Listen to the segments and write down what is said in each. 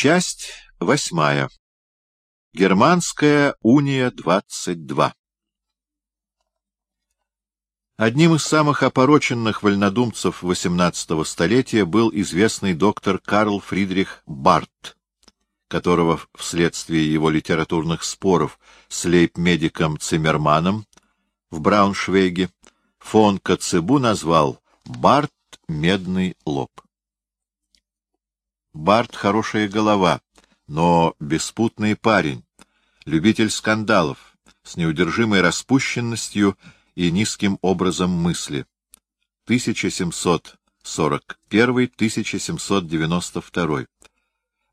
Часть восьмая. Германская уния 22. Одним из самых опороченных вольнодумцев XVIII столетия был известный доктор Карл Фридрих Барт, которого вследствие его литературных споров с лейб-медиком Циммерманом в Брауншвейге фон Коцебу назвал «Барт — медный лоб». Барт — хорошая голова, но беспутный парень, любитель скандалов, с неудержимой распущенностью и низким образом мысли. 1741-1792.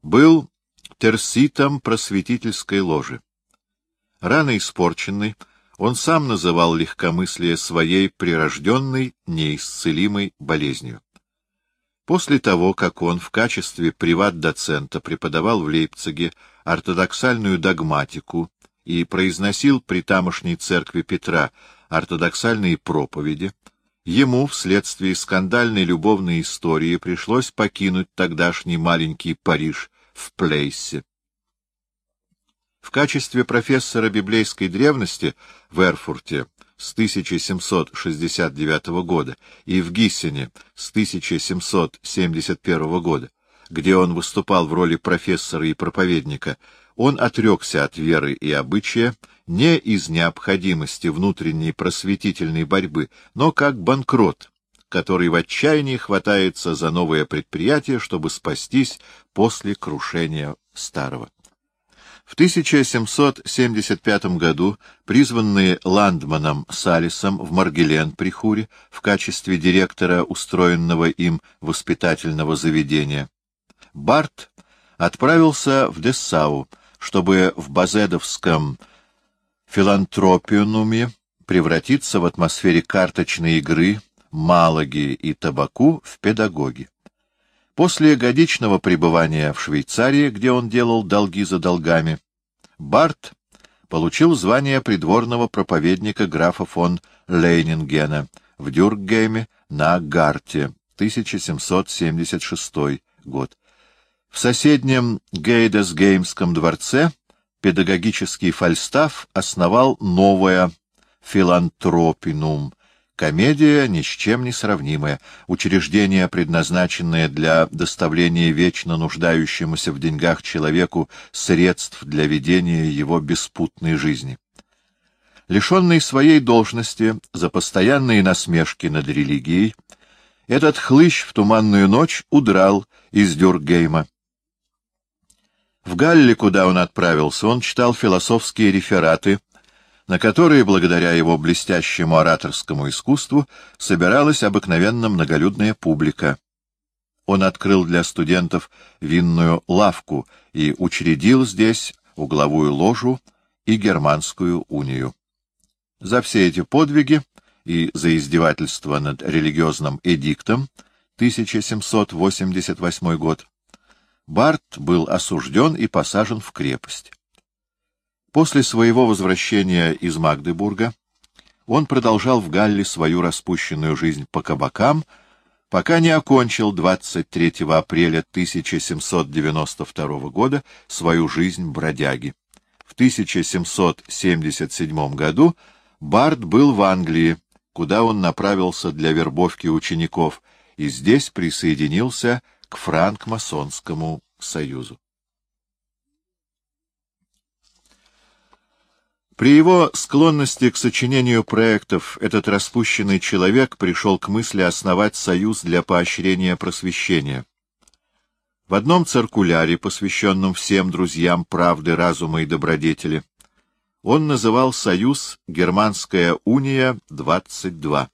Был терситом просветительской ложи. Рано испорченный, он сам называл легкомыслие своей прирожденной, неисцелимой болезнью. После того, как он в качестве приват-доцента преподавал в Лейпциге ортодоксальную догматику и произносил при тамошней церкви Петра ортодоксальные проповеди, ему вследствие скандальной любовной истории пришлось покинуть тогдашний маленький Париж в Плейсе. В качестве профессора библейской древности в Эрфурте с 1769 года и в Гиссене с 1771 года, где он выступал в роли профессора и проповедника, он отрекся от веры и обычая не из необходимости внутренней просветительной борьбы, но как банкрот, который в отчаянии хватается за новое предприятие, чтобы спастись после крушения старого. В 1775 году, призванные Ландманом Салисом в Маргелен при Хуре в качестве директора устроенного им воспитательного заведения, Барт отправился в Дессау, чтобы в базедовском филантропиунуме превратиться в атмосфере карточной игры, малаги и табаку в педагоги. После годичного пребывания в Швейцарии, где он делал долги за долгами, Барт получил звание придворного проповедника графа фон Лейнингена в Дюркгейме на Гарте, 1776 год. В соседнем Гейдесгеймском дворце педагогический фальстаф основал новое филантропинум — Комедия ни с чем не сравнимая, учреждение, предназначенное для доставления вечно нуждающемуся в деньгах человеку средств для ведения его беспутной жизни. Лишенный своей должности за постоянные насмешки над религией, этот хлыщ в туманную ночь удрал из Дюргейма. В Галле, куда он отправился, он читал философские рефераты на которые, благодаря его блестящему ораторскому искусству, собиралась обыкновенно многолюдная публика. Он открыл для студентов винную лавку и учредил здесь угловую ложу и германскую унию. За все эти подвиги и за издевательство над религиозным эдиктом 1788 год Барт был осужден и посажен в крепость. После своего возвращения из Магдебурга он продолжал в Галле свою распущенную жизнь по кабакам, пока не окончил 23 апреля 1792 года свою жизнь бродяги. В 1777 году Барт был в Англии, куда он направился для вербовки учеников, и здесь присоединился к франк-масонскому союзу. При его склонности к сочинению проектов этот распущенный человек пришел к мысли основать союз для поощрения просвещения. В одном циркуляре, посвященном всем друзьям правды, разума и добродетели, он называл союз «Германская уния-22»,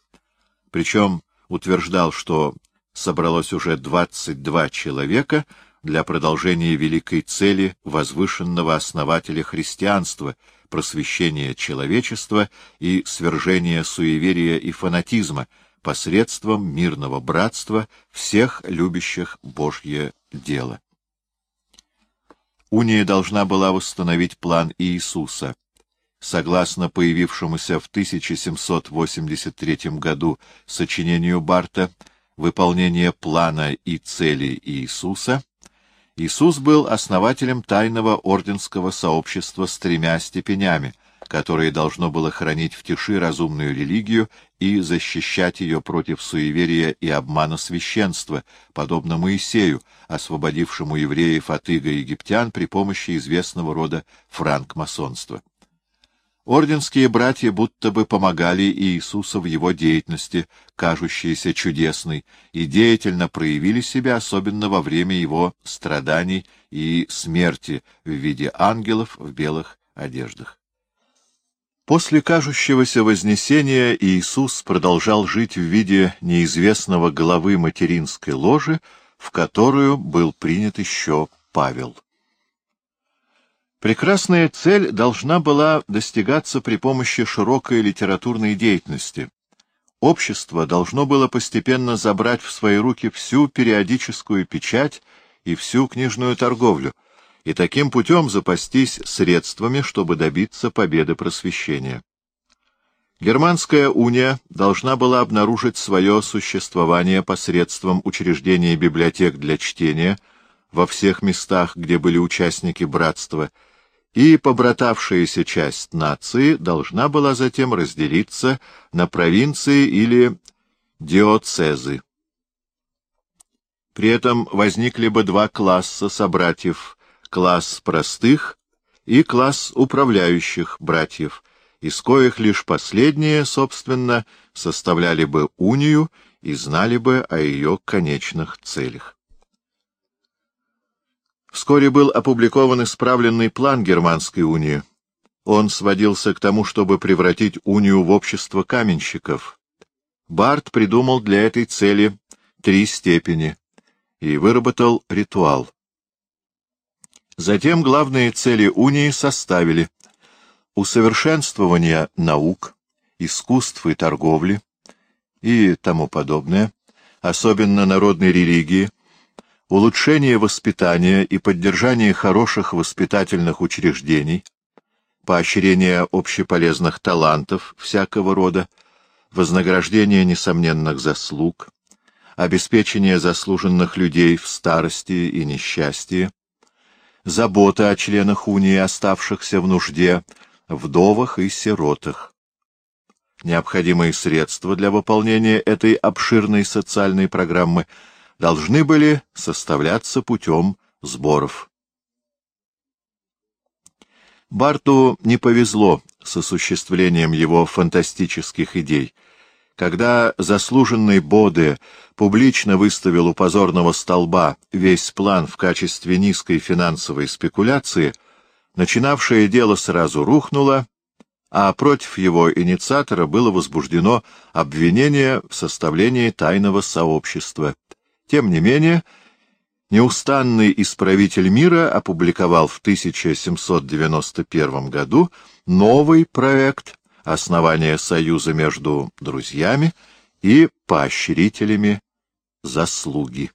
причем утверждал, что собралось уже 22 человека для продолжения великой цели возвышенного основателя христианства — просвещения человечества и свержения суеверия и фанатизма посредством мирного братства всех любящих Божье дело. Уния должна была восстановить план Иисуса. Согласно появившемуся в 1783 году сочинению Барта «Выполнение плана и цели Иисуса», Иисус был основателем тайного орденского сообщества с тремя степенями, которое должно было хранить в тиши разумную религию и защищать ее против суеверия и обмана священства, подобно Моисею, освободившему евреев от иго египтян при помощи известного рода франкмасонства. Орденские братья будто бы помогали Иисусу в его деятельности, кажущейся чудесной, и деятельно проявили себя, особенно во время его страданий и смерти в виде ангелов в белых одеждах. После кажущегося вознесения Иисус продолжал жить в виде неизвестного главы материнской ложи, в которую был принят еще Павел. Прекрасная цель должна была достигаться при помощи широкой литературной деятельности. Общество должно было постепенно забрать в свои руки всю периодическую печать и всю книжную торговлю, и таким путем запастись средствами, чтобы добиться победы просвещения. Германская уния должна была обнаружить свое существование посредством учреждения библиотек для чтения во всех местах, где были участники братства, и побратавшаяся часть нации должна была затем разделиться на провинции или диоцезы. При этом возникли бы два класса собратьев, класс простых и класс управляющих братьев, из коих лишь последние, собственно, составляли бы унию и знали бы о ее конечных целях. Вскоре был опубликован исправленный план Германской унии. Он сводился к тому, чтобы превратить унию в общество каменщиков. Барт придумал для этой цели три степени и выработал ритуал. Затем главные цели унии составили усовершенствование наук, искусств и торговли и тому подобное, особенно народной религии, улучшение воспитания и поддержание хороших воспитательных учреждений, поощрение общеполезных талантов всякого рода, вознаграждение несомненных заслуг, обеспечение заслуженных людей в старости и несчастье, забота о членах унии, оставшихся в нужде, вдовах и сиротах. Необходимые средства для выполнения этой обширной социальной программы – должны были составляться путем сборов. Барту не повезло с осуществлением его фантастических идей. Когда заслуженный Боде публично выставил у позорного столба весь план в качестве низкой финансовой спекуляции, начинавшее дело сразу рухнуло, а против его инициатора было возбуждено обвинение в составлении тайного сообщества — тем не менее, неустанный исправитель мира опубликовал в 1791 году новый проект основания союза между друзьями и поощрителями заслуги.